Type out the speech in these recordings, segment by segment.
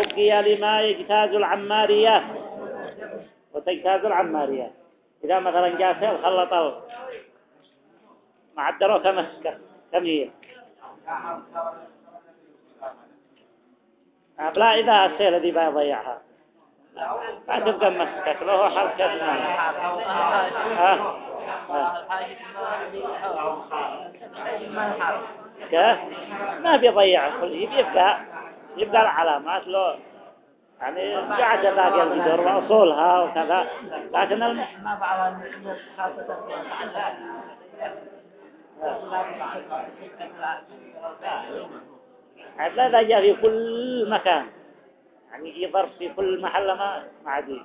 بقي لما يجتاز العماريات وتجتاز العماريات إذا مثلا جاء سيل خلط. ما عدلوا كم كم هي؟ لا إذا السيل ذي بيضيعها ما تبقى مسكت له كيف كيف ما. بيضيع كل شيء بيبقى يبقى العلامات له يعني قاعد باقي الجدر وأصولها وكذا. لكن الم... ما بعض هذا جاء في كل مكان. يعني يجي ظرف في كل محل ما ما عاد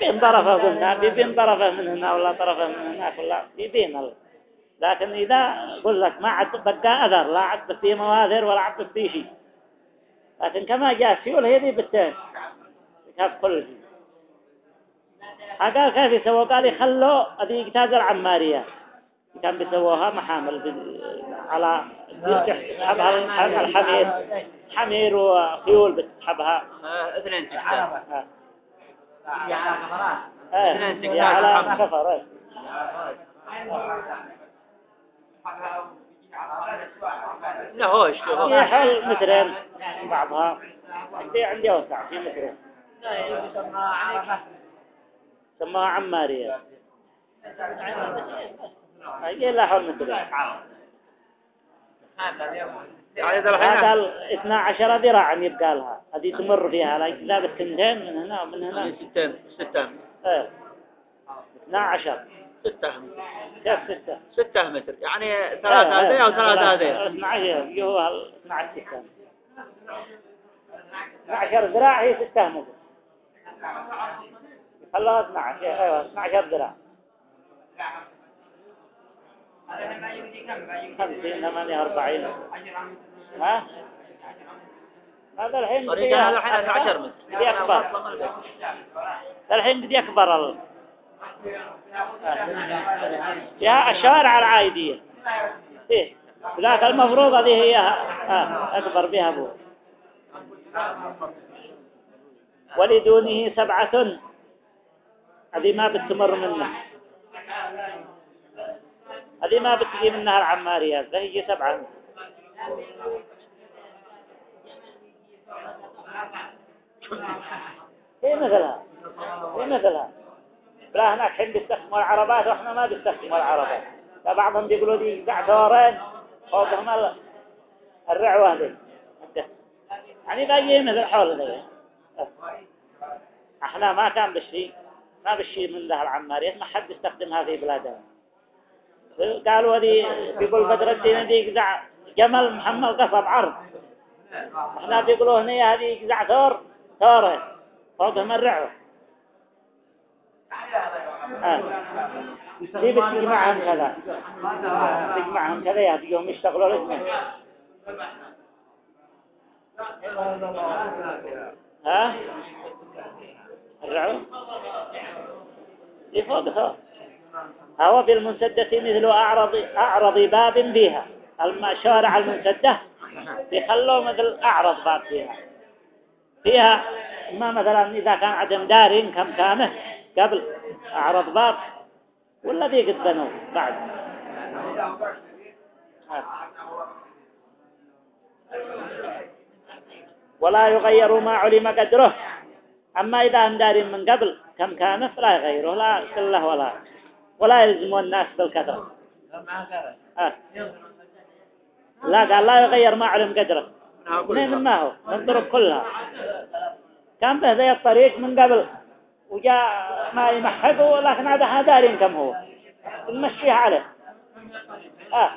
بين طرفة قلنا بين طرفة من هنا ولا طرفة من هناك ولا بين الله لكن إذا قل لك ما عاد بقى أثر لا عاد فيه مواذر ولا عاد فيه شيء. لكن كما جاء سيول هذه بالتين؟ كيف كل شيء. قال كيف يسووا؟ قال يخلوا هذه اجتاز العمارية كان بيسووها محامل على بتسحبها الحمير. حمير وخيول بتسحبها اثنين تحتها على كفرات إيه على كفر لا هو اشتغل هي حول مترين بعضها؟ عندي عندي وسع في مترين سماها عمارية. هي لا حول مترين هذا ال 12 ذراعا يبقى لها. هذه تمر فيها. لا بالثنتين من هنا ومن هنا. ستة ستة إيه. 12 ستة كيف ستة؟ ستة متر يعني ثلاثة هذين أو ثلاثة هذين 12 هو 12 ستة 12 ذراع هي ستة متر. خلوها 12 أيوه 12 ذراع. خمسين ثمانية أربعين. ها؟ هذا الحين بدي هذا الحين 12 متر. بدي أكبر. الحين بدي أكبر. يا الشوارع العايدية إيه. ذاك المفروض هذه هي آه أكبر بها أبوه. ولدونه سبعة. هذه ما بتمر منه هذه ما بتجي منها العماريات هي سبعة. هي مثلها؟ هي مثلها؟ لا هناك حين بيستخدموا العربات وإحنا ما بيستخدموا العربات. فبعضهم بيقولوا دي قعدورين فوقهم الرعوة دي يعني باقي مثل حول ذي إحنا ما كان بالشيء ما بالشيء من ذا العماريات ما حد يستخدمها في بلادنا. قالوا هذه بيقول بدر الدين دي يقزع جمل محمل قصب عرض. إحنا بيقولوا هنا هذه يقزع ثور ثورة. فوقهم الرعوة. آه. دي بتجمعهم كذا بتجمعهم كذا يهديهم يشتغلوا الاثنين ها؟ الرعوة دي فوقها هو بالمنسدة مثل أعرض, أعرض باب بها الشوارع المنسدة بيخلوا مثل أعرض باب فيها. فيها ما مثلا إذا كان عدم دارين كم كانه قبل أعرض باب والذي قد بنوا بعد؟ ولا يغير ما علم قدره. أما إذا دارين من قبل كم كان فلا يغيره لا كله ولا. ولا يلزمون الناس بالكثرة آه. لا قال لا يغير ما علم قدره. من ما هو؟ من الطرق كلها. كان به ذي الطريق من قبل. وجاء ما يمحقه لكن هذا دارين كم هو. نمشيها عليه. آه.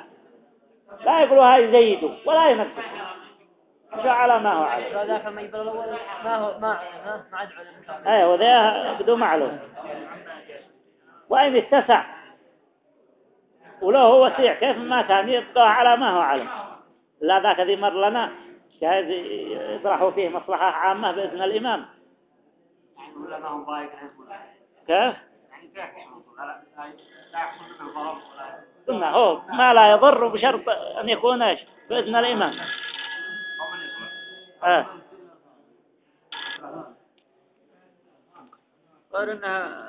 لا يقولوا هاي يزيدوا ولا ينقصوا شو على ما هو على ذاك ما يبل الأول ما هو ما ما عاد علم أيوه وذا بدون معلوم. وإن اتسع. ولو هو وسيع. كيف ما كان يبقى على ما هو علم لا ذاك ذي مر لنا. جاهز يطرحوا فيه مصلحة عامة بإذن الإمام؟ قلنا هو ما لا يضر بشرط أن يكون إيش؟ بإذن الإمام آه. غير انها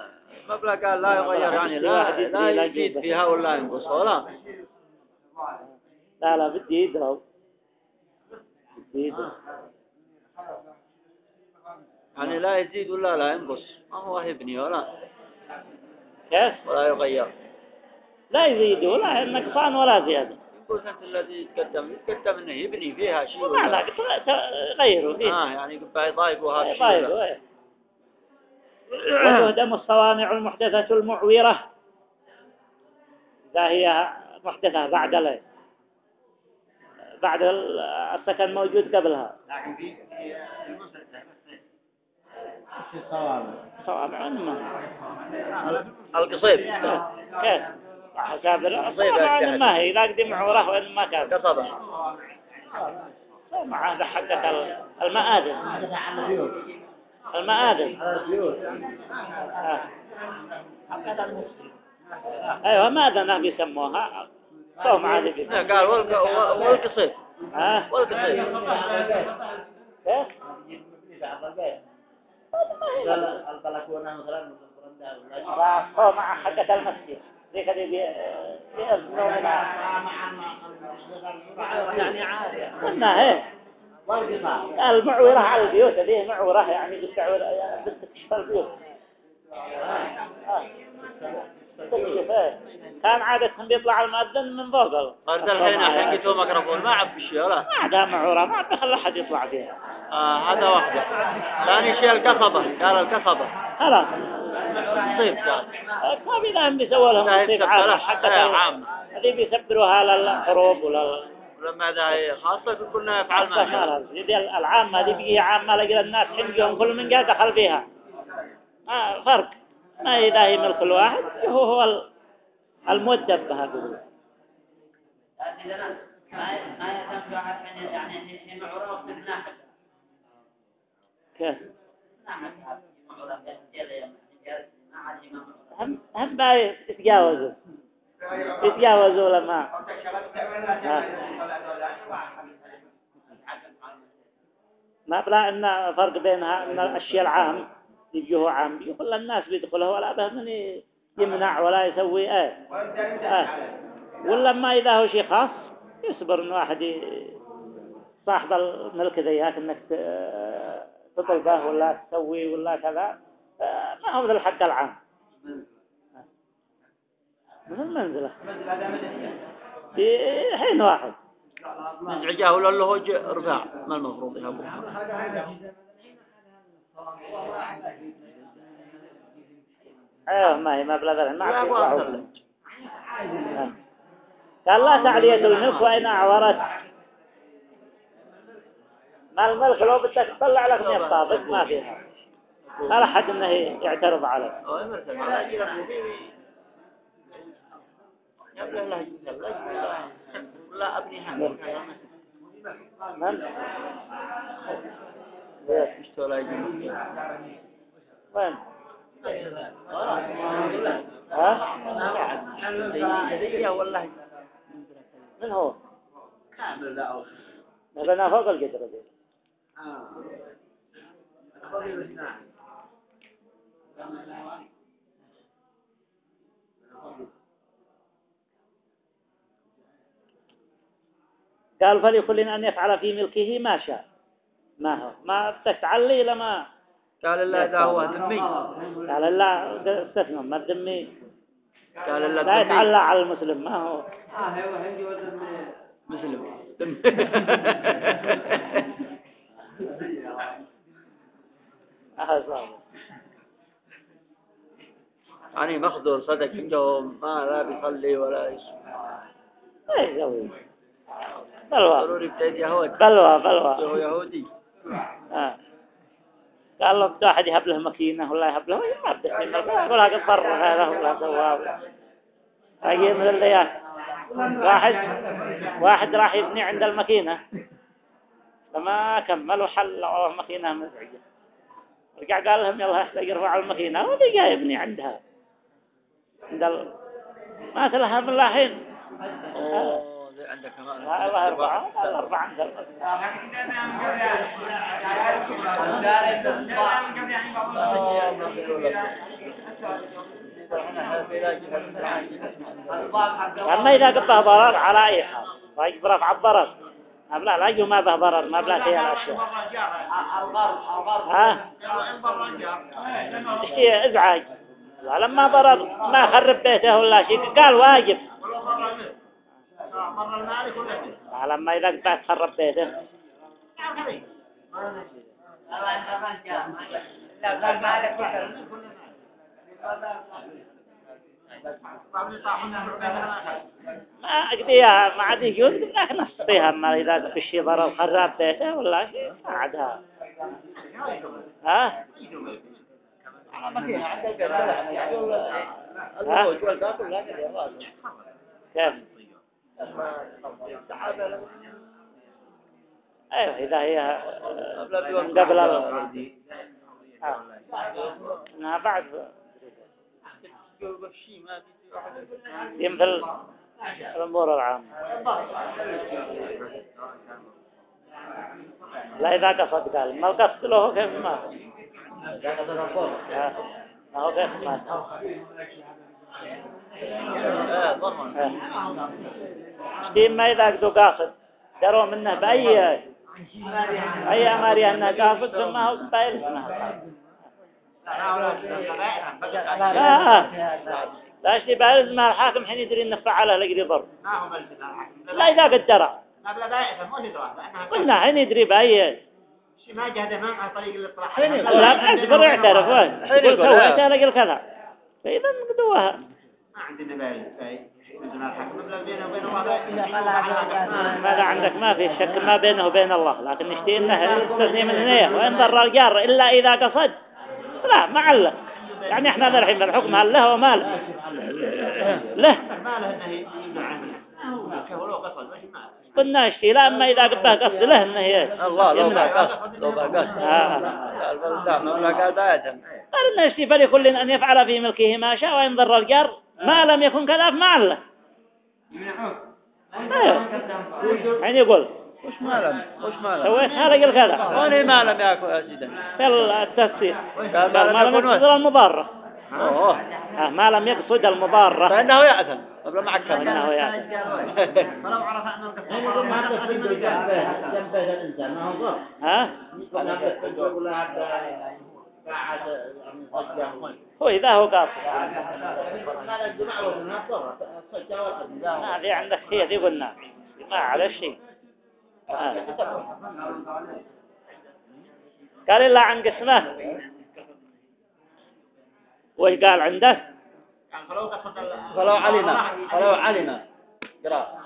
مبلغ قال لا يغير يعني لا لا يزيد فيها ولا ينقص ولا؟ لا لا بدي يضرب بدي يضرب يعني لا يزيد ولا لا ينقص ما هو يبني ولا. كيف؟ ولا يغير. لا يزيد ولا نقصان ولا زيادة. يقول أنت الذي يتقدم يتقدم إنه يبني فيها شيء لا ولا قلت غيروا فيه. آه يعني يبقى يضايقوا هذا الشيء طيب ولا. إيه. وتهدم الصوامع المحدثة المعورة إذا هي محدثة بعد ال- بعد ال- السكن موجود قبلها. لكن في في صوامع ما القصيب كيف؟ حساب أجتهد. ما هي لا قدي معورة وإن ما كان. قصبة صوامع هذا حقة ال- المآدن هذا على البيوت المآدن على البيوت آه. المسلم أيوة مآدن بيسموها صومعة هذه بيسموها. قال والق- والقصيب ها والقصيب كيف البلكونه مثلا مع حقة المسجد ذيك اللي بي- بيأذنوا منها يعني عادي قلنا والقصار المعورة على البيوت هذه معورة يعني بتعور بتكشف البيوت آه. إيه كان عادة بيطلع المؤذن من فوق. قال الحين الحين قلت له ميكروفون ما عب شيء ولا. ما عادها معورة ما عاد خلى أحد يطلع فيها. آه هذا واحدة. ثاني شيء القصبة. قال القصبة. خلاص. قصيب قال. ما في لهم بيسووا لهم نصيب يسبر عام إيه، ال- عام. هذه بيسبروها للحروب ولا ولما هذا خاصة كنا يفعل ما دي العامة هذه بيجي عامة لقى الناس حقهم كل من قاعد دخل فيها. ما فرق. ما إذا هي ملك الواحد هو هو ال- المؤدب بها بيقولوا. كيف؟ هم هم بقى يتجاوزوا. يتجاوزوا لما ما بلا إن فرق بينها إن الأشياء العام. يجيه عام كل الناس بيدخلها ولا به من يمنع ولا يسوي إيه آه. ولا ما إذا هو شيء خاص يصبر ان واحد صاحب الملك ذيك إنك ت- تطلبه ولا تسوي ولا كذا آه، ما هو ذا الحق العام. من المنزلة. في حين واحد. مزعجاه ولا له رفاع ما المفروض يا أبو أيوه ما هي مبلغ ما لا عاد أبو يطلعوا. أبو آه. قال لا تعلية الملك وإن أعورت. ما الملك لو بدك تطلع لك من الطابق ما فيها. ما راح حد إنه يعترض لا لا لا أبني هم ها؟ من هو؟ كامل لا فوق القدر دي قال فلكل أن يفعل في ملكه ما شاء ما هو؟ ما بدك تعلي لما قال الله إذا هو ذمي قال لا استثنى ما الذمي قال الله لا يتعلى على المسلم ما هو؟ آه هو هندي مسلم. أحسن يعني مخدور صدق عندهم ما لا بيصلي ولا يسمع ما يسوي بلوى. ضروري بتأتي يهود بلوى هو بلوى يهودي قال له بده أحد يهب له مكينة ولا يهب له ما يقول هذا فرغ هذا ولا سواه أجي من الليال واحد واحد راح يبني عند المكينة لما كمل وحل مكينة مزعجة رجع قال لهم يلا احتاج يرفع المكينة ودي جاي يبني عندها عند ال... ما تلها من أوه، عندك كمان لا الله أربعة. لا أربعة عند أما إذا قبه ضرر على أي حال. طيب رفع الضرر ما بلا لا ما به ضرر. ما بلا فيها الأشياء ها؟ اشتي ازعاج. لا لما ضرر ما خرب بيته ولا شيء. قال واجب. لا لما إذا قبه تخرب بيته ما أقضيها ما عاد يجوز لكن نصطيها ما إذا في الشيء ضرر خراب بيته ولا شيء ما عادها. ها؟ لا كيف؟ أيوة إذا هي قبل آه. إنها بعد يمثل الأمور العامة لا إذا قصد قال ما القصد له كيف ما آه. ما هو كيف ما دين ما قدوا قاصد. دروا منه بأي أي أماري أنه قاصد ثم هو بايل اسمها لا لا شيء بايل اسمها الحاكم حين يدري أنه فعله لقد ضر لا إذا قدر قلنا حين يدري بأي. ما جهده ما على طريق الاطلاع لا بالعكس بر يعترف وين حين يقول يقول، سويت آه. أنا قل كذا فإذا قدوها. ما عندنا بالي ماذا عندك؟ ما في شك ما بينه وبين الله. لكن نشتي انه يستثني من هنا. وإن ضر الجار إلا إذا قصد. لا ما عله يعني إحنا ذا الحين الحكم هل له وما له. له. قلنا اشتي لا أما إذا قبه قصد. له إنه ي- الله لو يمنع. ما قصد لو ما قصد آه. قال إنه اشتي فلكل أن يفعل في ملكه ما شاء وإن ضر الجار ما لم يكن كذا فما عله أيوه يعني يقول؟ وش ما لم وش ما لم سويت هذا قل كذا وين ما لم يأكل يا سيدي. في التفسير قال قال ما لم يكن يقصد المضارة. آه، ما لم يقصد المضارة. فإنه يأثم قبل ما عكر فإنه يأتي ولو عرف أنه القصد يقول ما عندك في جنب جنب الإنسان ما هو ها؟ هو إذا هو ما هذه عندك هي ذي قلنا. ما على شيء. آه. قال إلا عن قسمه. وش قال عنده؟ فلو قصد فلو علم فلو علم قرأ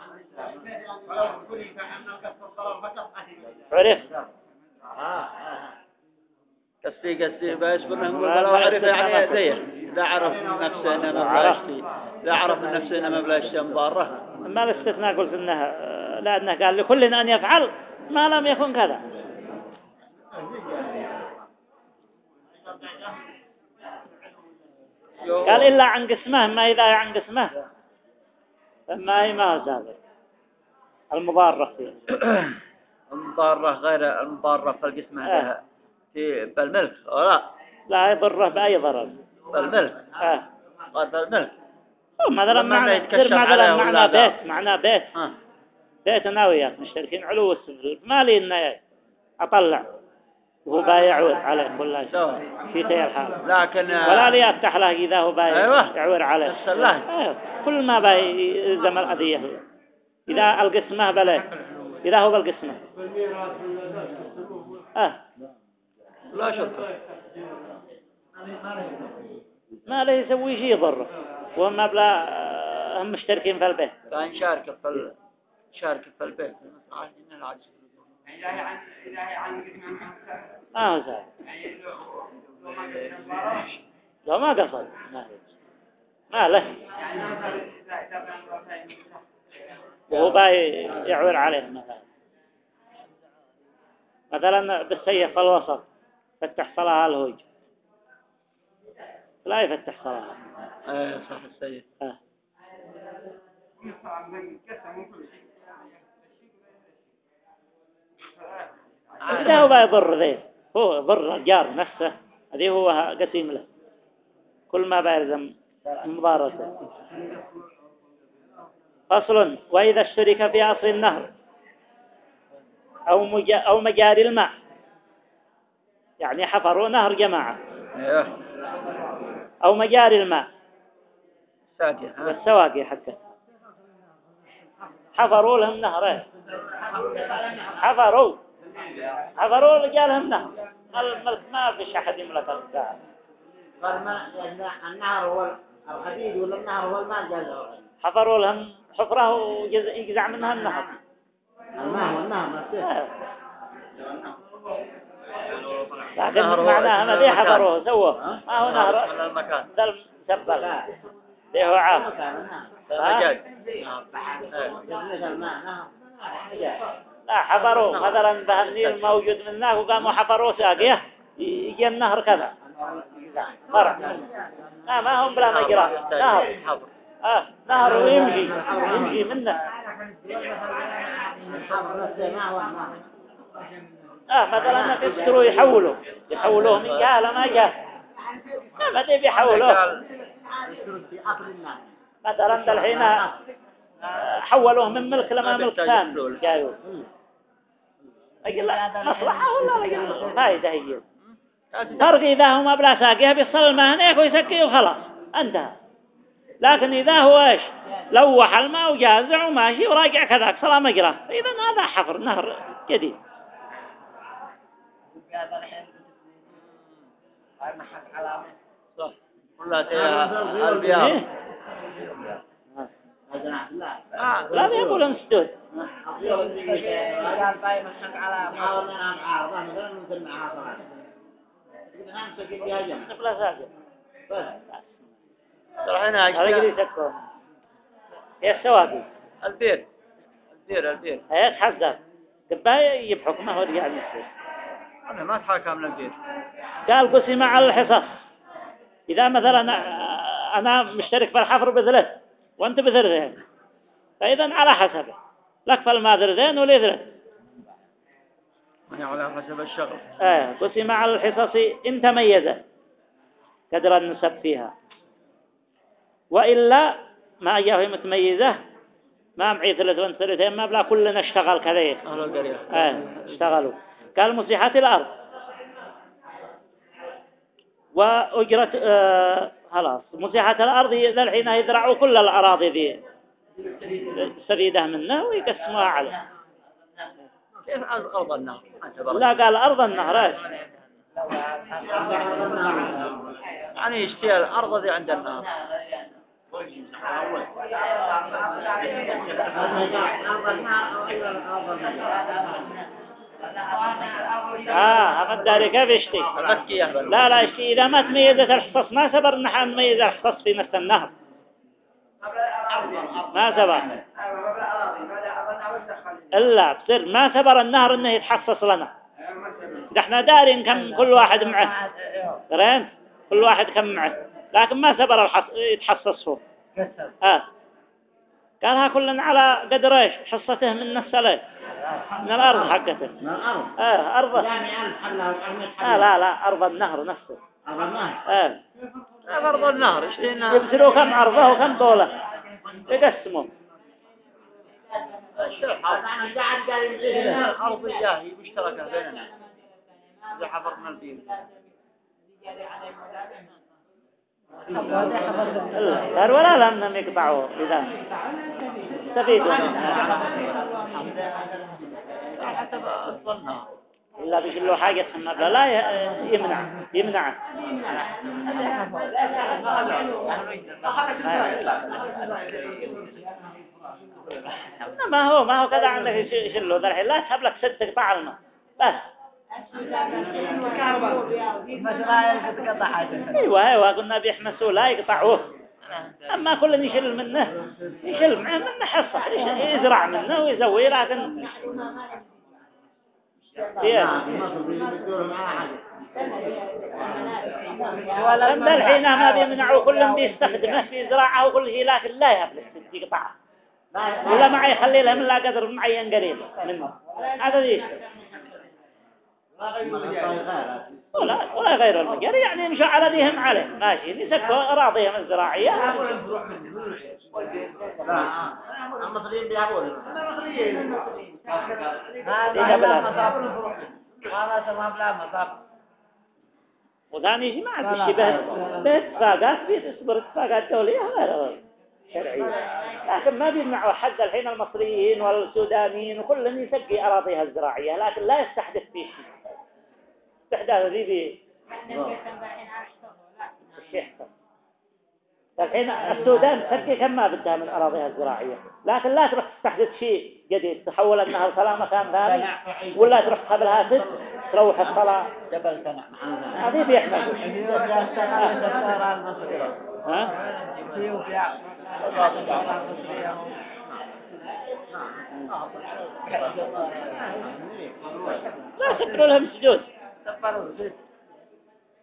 ولو كل فانه قصد الضرر فقط عرف قصدي قصدي بيصبر نقول ما- لو ما عرف يعني ما يديه لا عرف نفسه انه ما بلا يشتي لا عرف نفسه انه ما بلا يشتي مضارة. أما الاستثناء قلت آه، لا إنه قال لكل أن يفعل ما لم يكن كذا. قال إلا عن قسمه ما إذا عن قسمه. فما هي ما سابق المضارة فيه. المضارة غير المضارة في القسم هذا في بالملك. ولا لا يضره بأي ضرر؟ بالملك. آه. قال بالملك. هو مثلا يصير مثلا لا؟ بيت معنا بيت. ها بيت أنا وياك مشتركين علو السفل ما لي إنه أطلع. وهو بايع عليه كل شيء. في خير حال لكن ولا لي أفتح له إذا هو بايع. أيوة. يعور عليه. أيوة. كل ما باي يلزم الأذية هو. إذا القسمة بلا إذا هو بالقسمة. آه. لا شك ما له يسوي شيء يضره وهم بلا آه، هم مشتركين في البيت. كان شارك في ال... شارك في البيت. عاد إن العجز ما هو سهل لو ما قصد. ما, ما له. وهو باي يعور عليه مثلا. مثلا بالسيف في الوسط. فتح صلاها الهوج لا يفتح صلاها آه، إيه صح السيد. آه. آه. لا هو بيضر ذي هو ضر الجار نفسه هذه هو قسيم له. كل ما بيلزم مبارسة فصل وإذا اشترك في عصر النهر أو, أو مجاري الماء. يعني حفروا نهر جماعة. أيوه أو مجاري الماء. والسواقي حتى. حفروا لهم نهرين حفروا. حفروا رجالهم نهر. الملك ما فيش أحد يملك الساعة قال ما النهر هو الحديد ولا النهر هو الماء حفروا لهم حفرة ويجزع منها النهر. الماء هو النهر نفسه لكن معناها ما دي. حفروه سووا ما هو نهر على المكان. ذا المسبل ده هو عام؟ مجاج لا حفروا مثلا ذا النيل موجود من هناك وقاموا حفروا ساقيه يجي النهر كذا. فرع. لا ما هم بلا مجرى. نهر. آه نهر ويمشي. يمشي منه. آه مثلا يشتروا يحولوا. يحولوه من جهة لما جهة. ما ما دي بيحولوه مثلا الحين آه، حولوه من ملك لما ملك ثاني. جايوا أقول لا مصلحة ولا أقول فايدة هي فرق إذا هو ما بلا ساقيها بيصل الماء هناك ويسكي وخلاص. انتهى. لكن إذا هو إيش؟ لوح الماء وجازع وماشي وراجع كذاك. صلاة مجرى إذا هذا حفر نهر جديد. صح كلها فيها البيار إيه؟ هذا نعم الله آه. لا يقول مسدود قال طيب الحق على معاوضنا معارضة مثلا مثل معارضة نمسك بها جمع بلا ساقي بس أشياء يسكرهم هي السواقي البير البير البير هي تحذر تبقى يجيب حكمه ورجع نفسه أنا ما من البير قال قسم على الحصص. إذا مثلا أنا- مشترك في الحفر بثلث وأنت بثلثين فإذا على حسبه. لك فالما ثلثين ولي ثلث يعني على حسب الشغل. آه قسم على الحصص إن تميز قدر النسب فيها. وإلا ما جاء متميزة ما معي ثلث وأنت ثلثين ما بلا كلنا اشتغل كذا أهل القرية آه اشتغلوا. قال مسيحة الأرض. وأجرة آه خلاص. مسيحة الأرض ذا الحين يزرعوا كل الأراضي ذي. سديدة منه ويقسموها على. كيف أرض اعتبر لا قال أرض النهر. إيش؟ يعني يشتري الأرض ذي عند النار آه يشتي المسكي يهبل لا لا يشتي. إذا ما تميزت الحصص ما سبر نحن نميز الحصص في نفس النهر. ما سبر. إلا بصير ما سبر النهر إنه يتحصص لنا. إحنا دارين كم كل واحد معه. ترين كل واحد كم معه. لكن ما سبر الحص... يتحصص هو آه. قالها كل على قدر إيش؟ حصته من نفس عليه من الأرض حقته. من الأرض؟ آه أرضه يعني ألف حلة وأرمية آه حلة لا لا أرض النهر نفسه. أرض النهر؟ آه. أرض يشترينا يبصروا كم عرضه وكم طوله. يقسموا. أنا قاعد قال يمشي الأرضية هي مشتركة بيننا. إذا إلا قال ولا لم يقطعوا إذا استفيدوا حسب أصل النار إلا بيقول حاجة النبلة لا يمنع يمنعه ما هو ما هو كذا عندك يش- يشلوا ذا الحين لا تهب لك ست قطع بس أيوه أيوه قلنا بيحمسوا لا يقطعوه. أما كل يشيل منه يشيل معه منه حصة يزرع منه ويسوي لكن عند الحين ما بيمنعوا كلهم بيستخدمه في زراعة وكل شيء لكن لا يهبل ست قطعه ولا معي يخلي لهم لا قدر معين قليل منه هذا ليش ولا ولا غير المجاري يعني يمشوا على ذيهم عليه. ماشي يسكوا أراضيهم الزراعية. وثاني شيء ما عاد الشبه باتفاقات بيصبر اتفاقات دولية غير شرعية لكن ما بيمنعوا حد الحين المصريين والسودانيين وكلهم يسقي أراضيها الزراعية لكن لا يستحدث فيه شيء. استحداث ذي يحصل الحين السودان كم ما بدها من أراضيها الزراعية. لكن لا تروح تستحدث شيء جديد. تحول النهر صلاة مكان ثاني ولا تروح قبلها ست تروح الصلاة. جبل سنع هذه بيحمل. ها؟ لا سكروا لهم سجود.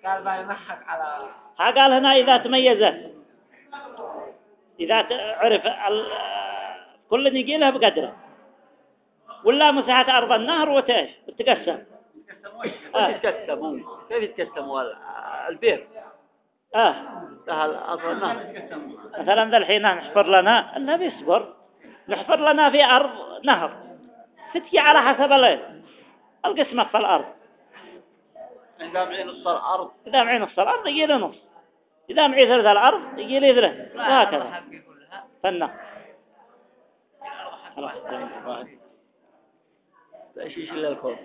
قال ما يمحك على ها قال هنا إذا تميزت. إذا عرف ال- كل يجي له بقدره. ولا مساحة أرض النهر وتاش وتقسم. آه. كيف يتقسموا كيف يتقسموا البير؟ آه. لها أصل النهر. مثلا ذا الحين نحفر لنا. إنه بيصبر نحفر لنا في أرض نهر. ستي على حسب القسمة في الأرض. إذا معي نص الأرض. إذا معي نص الأرض يجي له نص. إذا معي ثلث الأرض يجي لي ثلث. وهكذا فالنهر خلاص واحد. لا شيء إلا الكون.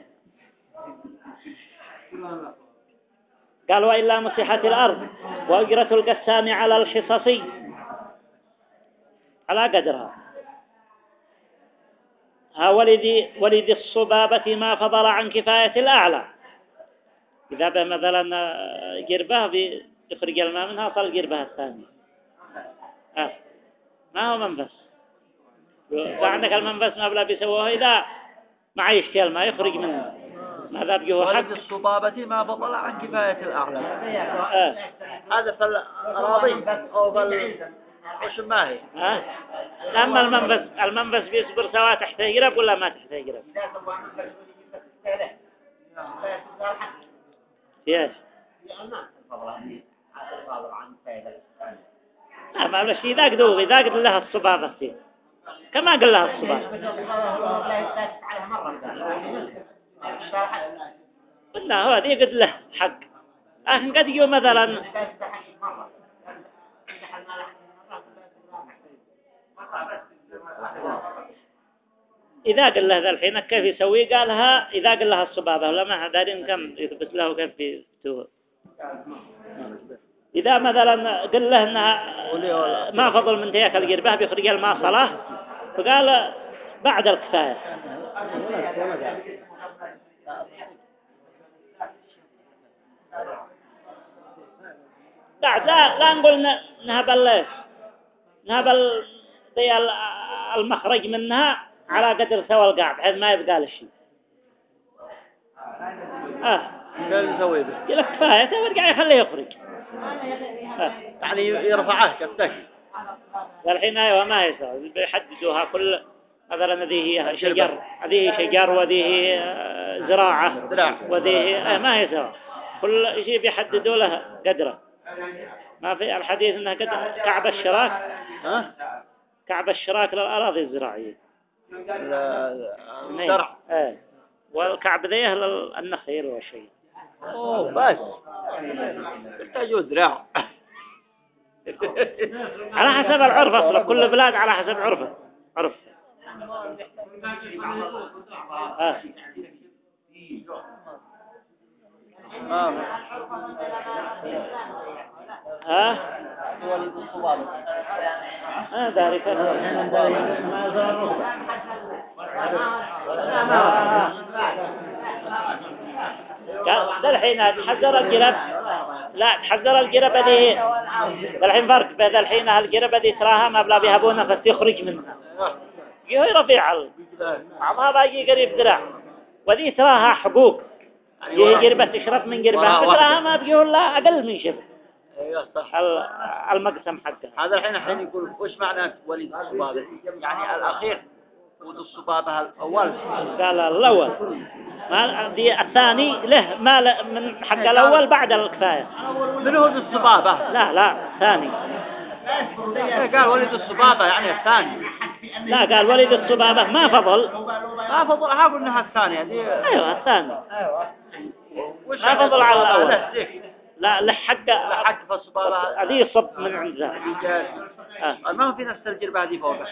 قال وإلا مسحت الأرض. وأجرة القسام على الحصصي على قدرها. ها ولدي ولدي الصبابة ما فضل عن كفاية الأعلى. إذا به مثلا آه، قربة بيخرج الماء منها صار قربة الثانية آه. ما هو منفس. فعندك المنفس ما بلا بيسووه إذا ما يشتي الماء يخرج منه. ماذا ولد حق. الصبابة ما بطل عن كفاية الأعلى. آه. هذا في الأراضي أو في العشب ما هي؟ ها أما المنبس المنبس بيصبر سواء تحت يقرب ولا ما تحت يقرب إيش لا ما قد لها الصبابة فيه كما قال لها الصبابة قلنا هو ذي قد له حق قد يجوا مثلا إذا قال له ذا الحين كيف يسوي؟ قالها إذا قال لها الصبابة ولا ما دارين كم يثبت له كيف يفتوه إذا مثلا قال له إنها ما فضل من تياك القربة بيخرج الماء صلاة فقال بعد الكفاية. بعد لا لا نقول نهبل نهبل زي ال- المخرج منها على قدر سوى القاع بحيث ما يبقى له شيء. آه. كيف يسوي به. يقول لك كفاية ويرجع يخليه يخرج. آه. يعني يرفعه كفتك والحين أيوه ما يسوي بيحددوها كل مثلا هذه هي شجر هذه شجر وهذه آه، زراعة. وهذه هي- آه ما يسوي كل شيء بيحددوا له قدره. ما في الحديث إنها قد كعب الشراك. ها؟ كعب الشراك للأراضي الزراعية. ال- الزرع. إيه. والكعب ذيه للنخيل والشيء. أوه. بس. يحتاجوا ذراع على حسب العرف أصلا كل بلاد على حسب عرفه عرف. آه. ما ها؟ قال ده الحين تحذر القرب. لا تحذر القرب هذه. ده الحين فرق بين الحين القرب هذه تراها ما بلا بيهبونها فتخرج منها. هي رفيع بعضها باقي قريب ذراع وذي تراها حبوب. هي قربة تشرب من قربها واحدة. فتراها ما بقي ولا أقل من شبه. أيوه صح. ال- المقسم حقها. هذا الحين الحين يقول وش معنى ولد الصبابة؟ يعني الأخير ولد الصبابة الأول. قال الأول. ما دي الثاني له ما له من حق الأول بعد الكفاية. من هو ذو الصبابة؟ لا لا ثاني. إيه، قال ولد الصبابة يعني الثاني. لا قال ولد الصبابة ما فضل. ما فضل هاقول انها الثانية دي. أيوة الثاني. وش ما فضل على الصبابة؟ لا لحق لا حق في الصبابة هذه يصب من عند ذا رجال. آه. ما في نفس الجربة هذه فوقها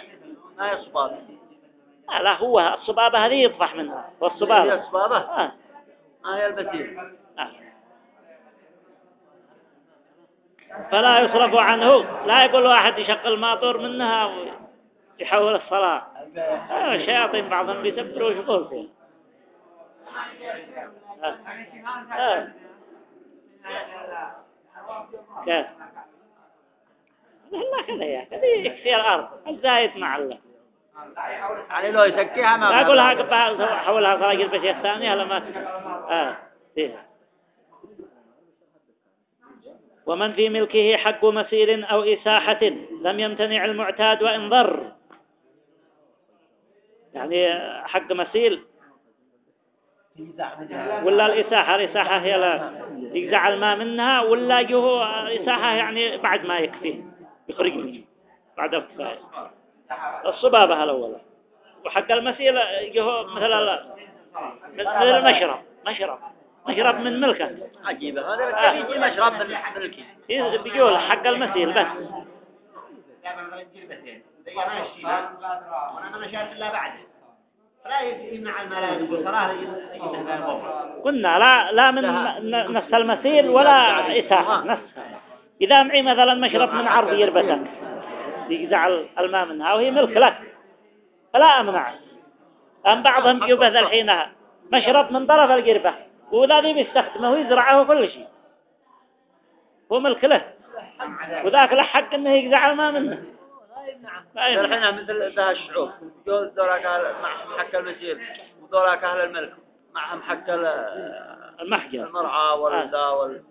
ما هي صبابة لا, هو الصبابة هذه يطفح منها هي والصبابة الصبابة آه. ما هي البتيل آه. فلا يصرف عنه لا يقول واحد يشغل الماطور منها ويحول الصلاة آه الشياطين بعضهم بيسبروا شغل فيه آه. آه. كيف لا كذا يا كذا يكفي الأرض الزايد مع الله. يعني لو يسكيها ما لا أقولها قبل حولها صلاة البشيء الثانية لما آه فيها. ومن في ملكه حق مسير أو إساحة لم يمتنع المعتاد وإن ضر. يعني حق مسيل ولا الإساحة الإساحة هي لا يجزع الماء منها ولا جهو إساحة يعني بعد ما يكفي يخرج منه بعد الكفاية الصبابة الأولى وحق المسيل جهو مثل مثل المشرب مشرب مشرب من ملكه. عجيبة. هذا يجي مشرب من ملكي. بيقول حق المسيل بس. لا مثلا جلبتين زي ما الشيء وأنا ما شاف الا بعده قلنا لا لا من نفس المسيل ولا إساحة نفسها إذا معي مثلا مشرب من عرض يربتك يجزع الماء منها وهي ملك لك. فلا أمنع. أم بعضهم يبث الحين مشرب من طرف القربة. وذا بيستخدمه ويزرعه كل شيء. هو ملك له. وذاك له حق إنه يجزع الماء منه. لا يمنع. الحين مثل ذا الشعوب. دول ذولاك معهم حق المسير وذولاك أهل الملك معهم حق ال- المحجر. المرعى والذا وال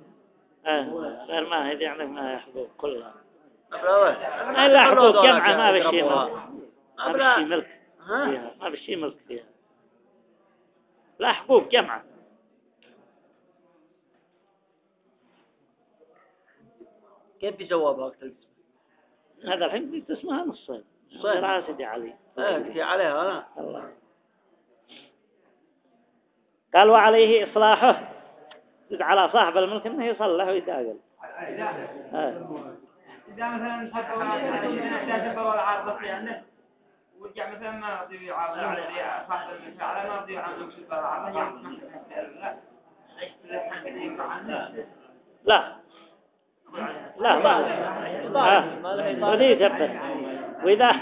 آه. ما هي يعني ما يحبوب كلها ما إلا حقوق جمعة ما بشي ملك. ما بشي ملك فيها ما بشي ملك فيها. لا حقوق جمعة كيف بوقت القسم؟ هذا الحين قلت اسمها نصين نصين. راس سيدي علي. إيه في عليها لا الله. قال وعليه إصلاحه. يد على صاحب الملك إنه يصلح ويداقل آه. إذا مثلا حتى ولا عارضة عنه ورجع مثلا ما رضي يعارض على صاحب المساعدة ما رضي يعارض العارضة لا. لا ما آه. ودي ثبت وإذا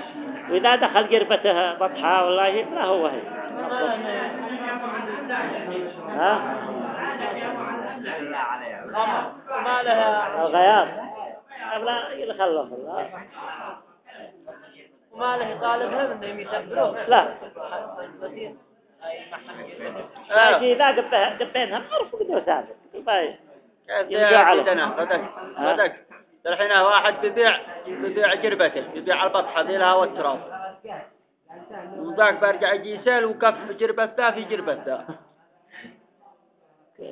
وإذا دخل قربته بطحة ولا شيء لا هو هي. ها؟ ما لها الغياض لا يخلف الله. وما له طالبها انهم يسبروه لا. لكن إذا قبه قبينها معرف قدو ثابت باي كيف يرجع. عندنا صدق؟ صدق الحين واحد بيبيع بيبيع جربته بيبيع البطحة ذي لها والتراب. وذاك برجع يجي يسأل وكف جربة ذا في جربة ذا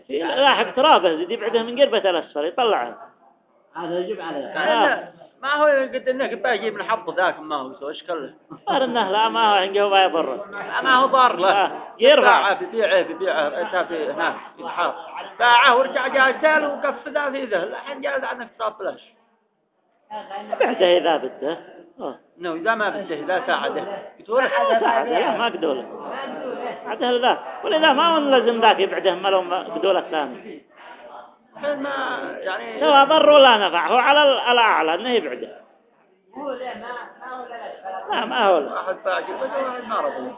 في لاحق ترابه يبعده من قربة الأسفل يطلعه هذا يجب عليه ما هو قد إنك بيجيب من حظ ذاك ما هو سوى إيش كله؟ صار إنه لا ما هو عنده ما يضره ما هو ضار. له يرفع. بيبيعه بيبيعه انت في هناك في الحار باعه ورجع جاء سأل وقف ذا في ذا. الحين جاء عنك صاب بلاش. بعده إذا بده. آه. إنه إذا ما بده إذا ساعده. يقول ساعده ما قدوله. عده ذا. ولذا ما هو لازم ذاك يبعده ما لو ما قدوله الحين ما يعني سواء ضر ولا نفع هو على ال- الأعلى إنه يبعده لا ما هو له. واحد باع جربته وواحد ما رضي.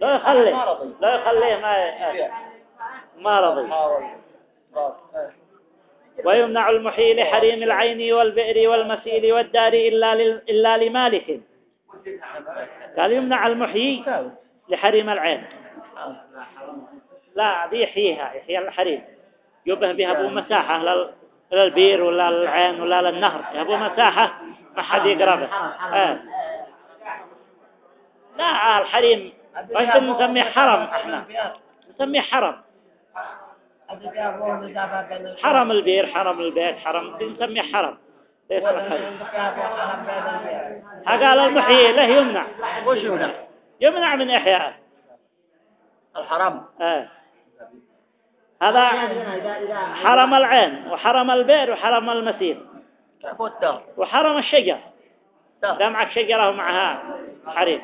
لا يخليه. لا يخليه ما ما رضي. إيه. ويمنع المحيي لحريم العين والبئر والمسيل والدار إلا, لل... إلا لمالك. قال يمنع المحيي لحريم العين. لا دي يحييها يحيي الحريم. يبه بها أبو مساحة لل... للبير ولا للعين ولا للنهر أبو مساحة ما حد يقربه آه. لا الحريم وش نسميه حرم إحنا. نسميه حرم. حرم البير حرم البيت حرم نسميه حرم. ليس الحرم قال المحيي له يمنع. وش يمنع؟ يمنع من إحياءه. الحرام. آه. هذا حرم العين وحرم البئر وحرم المسير. وحرم الشجر. إذا معك شجرة ومعها حريم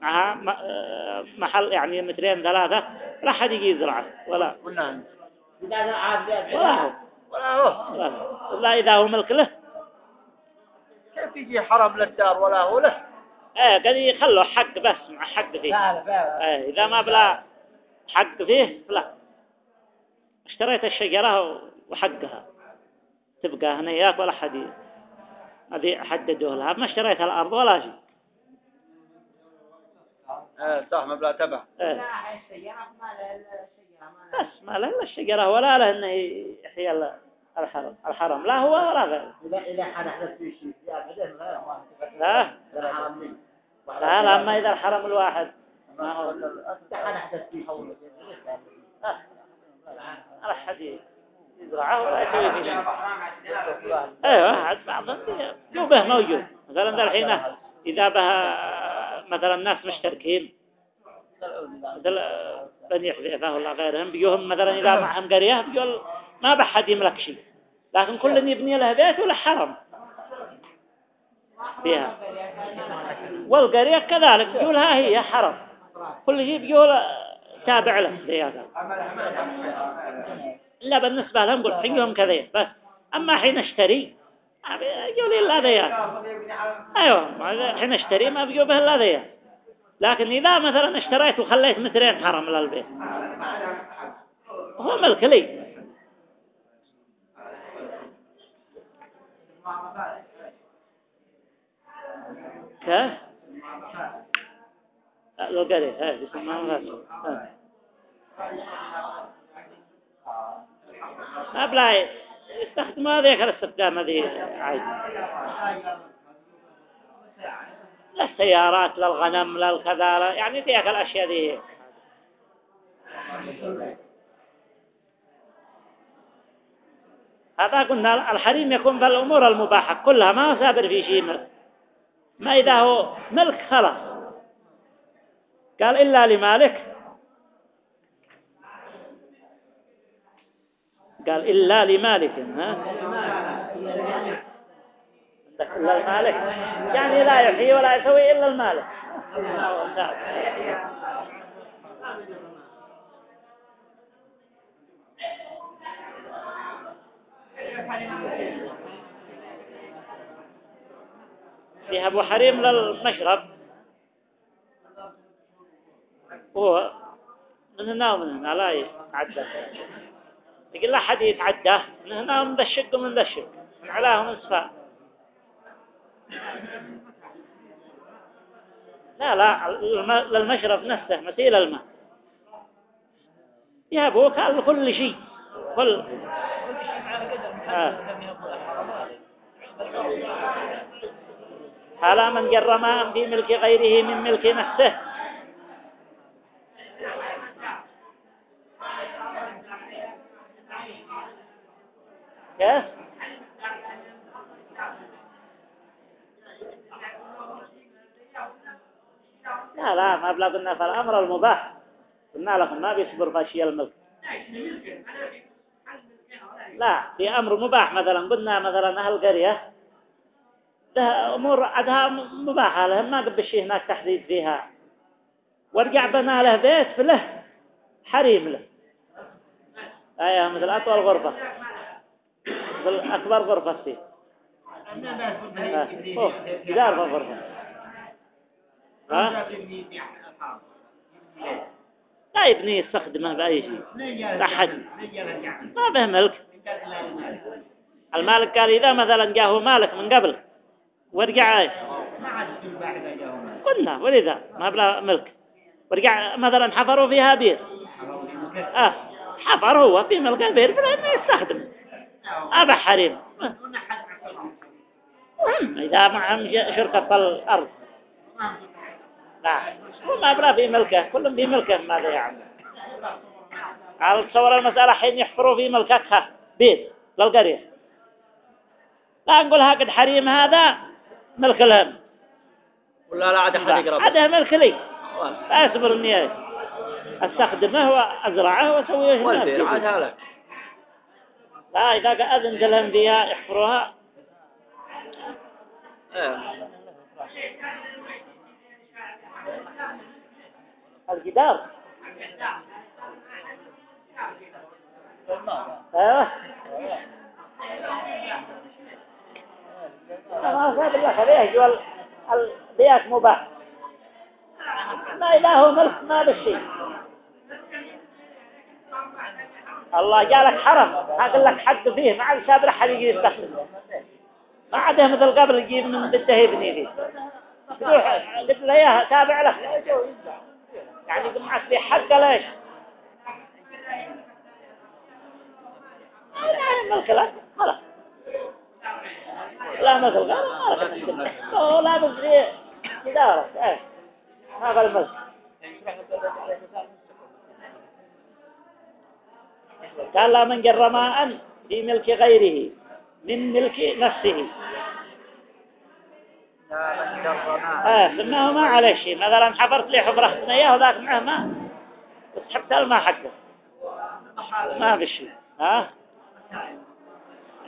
معها آه، محل يعني مترين ثلاثة. لا حد يجي يزرعه ولا. ولا هو. ولا هو. ولا إذا هو ملك له. كيف يجي حرم للدار ولا هو له؟ إيه قد يخلوا حق بس مع حق فيه. إيه إذا ما بلا حق فيه فلا. اشتريت الشجرة وحقها. تبقى هنا إياك ولا حد ي- هذه حددوه لها. ما اشتريت الأرض ولا شيء. إيه صح مبلغ تبع. إيه. بس ما له إلا الشجرة ولا له إنه يحيي ال- الحرم الحرم. لا هو ولا غيره. إذا إذا حدث في شيء لا لا. ما إذا الحرم الواحد. ما هو حدث في شيء آه. على حد يزرعه ولا يسوي فيه. أيوه عاد بعضهم جوبه موجود مثلا الحين اذا بها مثلا ناس مشتركين مثل بني حذيفه ولا غيرهم بيوهم مثلا اذا معهم قريه بيقول ما بحد يملك شيء لكن كل يبني له بيت ولا حرم فيها والقريه كذلك بيقولها هي حرم كل شيء بيقول تابع له. زيادة. لا بالنسبة لهم قلت حقهم كذا بس. أما حين اشتري. بيجوا لي إلا ذيات أيوة حين اشتري ما بيجوا به إلا ذيات لكن إذا مثلا اشتريت وخليت مترين حرم للبيت. هو ملك لي. كيف؟ لو قري هاي يسمى مغاسل ما بلا يستخدموا هذيك الاستخدام هذه. عادي للسيارات للغنم للكذا يعني ذيك الأشياء دي هذا قلنا الحريم يكون في الأمور المباحة كلها ما سابر في شيء ملك ما إذا هو ملك خلاص. قال إلا لمالك قال إلا لمالك ها؟ إلا المالك يعني لا يحيي ولا يسوي إلا المالك. فيها أبو حريم للمشرب. هو من هنا ومن هنا لا يتعدى يقول لا حد يتعدى من هنا ومن ذا الشق ومن ذا الشق من علاه ومن صفاء لا لا للمشرب نفسه مثيل الماء. يا أبو كان كل شيء كل. آه. على من جر ماء في ملك غيره من ملك نفسه. لا لا ما بلا قلنا فالأمر المباح. قلنا لكم ما بيصبر أشياء الملك. لا في أمر مباح مثلا. قلنا مثلا أهل قرية ده أمور عدها مباحة لهم ما قبل شيء هناك تحديد فيها. ورجع بنا له بيت فله حريم له. آية مثل أطول غرفة. أكبر غرفة فيه جدار في الغرفة ها؟ لا يبني يستخدمه بأي شيء. لا حد ما به ملك. المالك قال إذا مثلا جاءه مالك من قبل ورجع إيش؟ قلنا ولذا؟ ما بلا ملك. ورجع مثلا حفروا فيها بير. آه حفر هو في ملك بير فلانه يستخدم أبا حريم مهم إذا معهم شركة الأرض لا هو ما بلا في ملكه كلهم في ملكه ماذا يعني؟ على تصور المسألة حين يحفروا في ملكتها بيت للقرية. لا نقولها قد حريم هذا ملك لهم ولا لا عاد أحد يقرب هذا ملك لي. أستخدمه وأزرعه وأسويه والبير عاد هناك لا اذنت لهم فيها يحفروها إيه. الجدار. أيوه. ما صاب الله خليه جوا البيات مباح ما إذا هو ملك ما بالشيء. الله جالك حرم. هذا لك حق فيه. ما عاد سابر أحد يجي يستخدمه ما عاده مثل قبل يجيب من بده يبني فيه يروح قلت له اياها تابع لك يعني معك في حق ليش؟ لا ملك لك خلاص. لا مثل هو لا بس في إدارة. إيه. هذا الملك لا من جر ماء في ملك غيره من ملك نفسه. آه انه ما عليه شيء. مثلا حفرت لي حفرة اياه وذاك معه ماء. وسحبت الماء حقه. ما في شيء. ها؟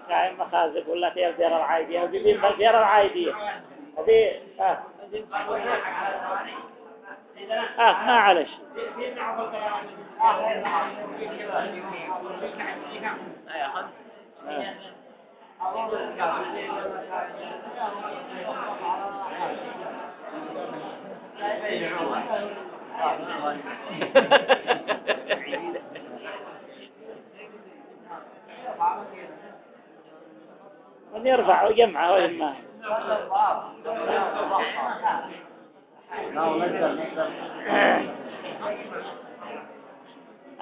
كاين مخازق ولا في الديار العايدية وجيبين في الديار العايدية هذه آه. آه ما عليه شيء آه. من يرفع ويجمعه ويما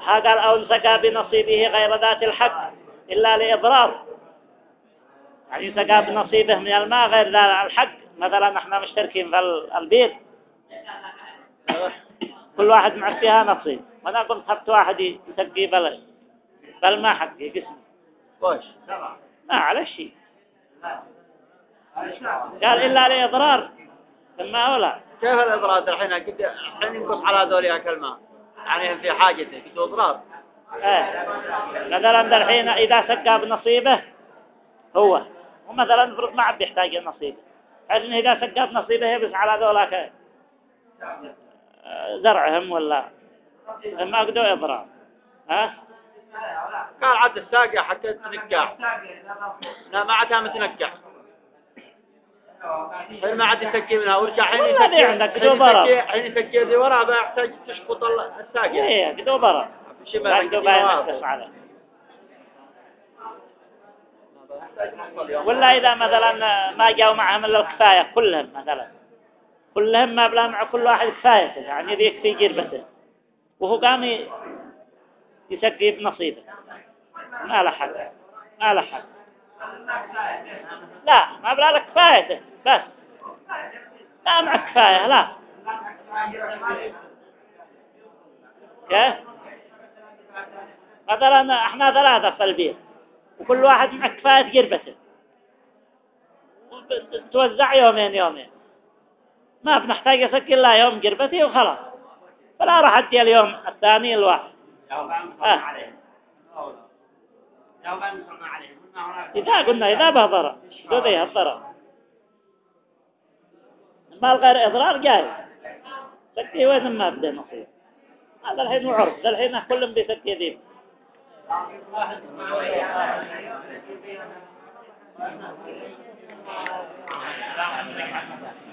قال أو سقى بنصيبه غير ذات الحق إلا لإضرار. يعني سقى بنصيبه من الماء غير ذات الحق. مثلا نحن مشتركين في البيت. كل واحد معه فيها نصيب. وأنا قلت خدت واحد يسقي بل بالماء حقي قسمي وش ما على شيء. قال إلا لإضرار. ثم أولى كيف الإضرار الحين قد الحين ينقص على هذول ياكل ماء يعني في حاجته قد إضرار إيه. مثلا الحين إذا سقى بنصيبه هو. ومثلا نفرض ما عاد يحتاج حيث إنه إذا سقى بنصيبه يبس على ذولاك. زرعهم ولا؟ ما قدوا إضرار ها؟ قال عاد الساقية حتى تنقع. لا ما عادها متنقع ما عاد يسقي منها ورجع حين دي يسقي عندك؟ دوبارة. يسقي حين يسقي ذي ورا بيحتاج تشفط ال- الساقية. إيه قدوا برا شي ما ولا إذا مثلا ما جاءوا معهم إلا الكفاية كلهم مثلا. كلهم ما بلا مع كل واحد كفايته يعني ذي يكفي جربته وهو قام يسقي بنصيبه. ما له حق ما له حق. لا ما بلا لك كفايته بس. لا مع كفاية لا. كيف؟ مثلا إحنا ثلاثة في البيت وكل واحد مع كفاية جربته وب- توزع يومين يومين. ما بنحتاج يسكر إلا يوم جربتي وخلاص. فلا راح أدي اليوم الثاني الواحد آه. إذا قلنا إذا به ضرر ذي الضرر. ما الغير إضرار جاي سكي وين ما بده نصيب. هذا الحين وعرف ذا الحين كلهم بيسكي ذيب